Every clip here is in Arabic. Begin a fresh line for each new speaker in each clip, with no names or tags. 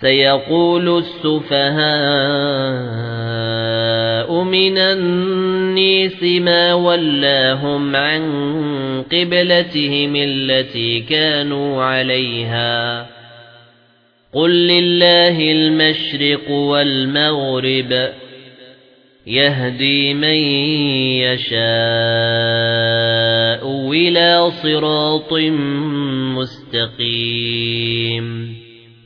سيقول السفهاء من النيس ما ولاهم عن قبلتهم التي كانوا عليها. قل لله المشرق والمغرب يهدي من يشاء إلى صراط مستقيم.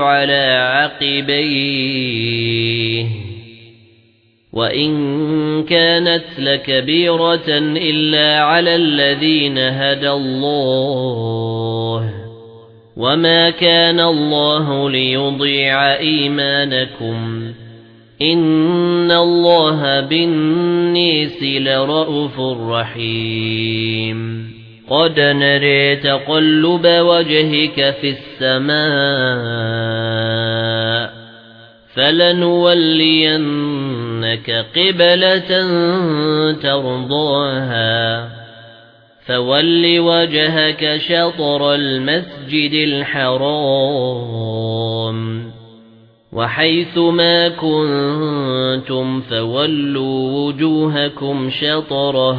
عَلَى عَقِبَيْهِ. وَإِن كَانَتْ لَكَبِيرَةً إِلَّا عَلَى الَّذِينَ هَدَى اللَّهُ. وَمَا كَانَ اللَّهُ لِيُضِيعَ إِيمَانَكُمْ. إِنَّ اللَّهَ بِالنَّاسِ لَرَءُوفٌ رَحِيمٌ. قَدْ نَرَى تَقَلُّبَ وَجْهِكَ فِي السَّمَاءِ فَلَنُوَلِّيَنَّكَ قِبْلَةً تَرْضَاهَا. فَوَلِّ وَجْهَكَ شَطْرَ الْمَسْجِدِ الْحَرَامِ وَحَيْثُ مَا كُنتُمْ فَوَلُّوا وُجُوهَكُمْ شَطْرَهُ.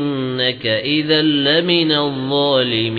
إِنَّكَ إِذًا لَّمِنَ الظَّالِمِينَ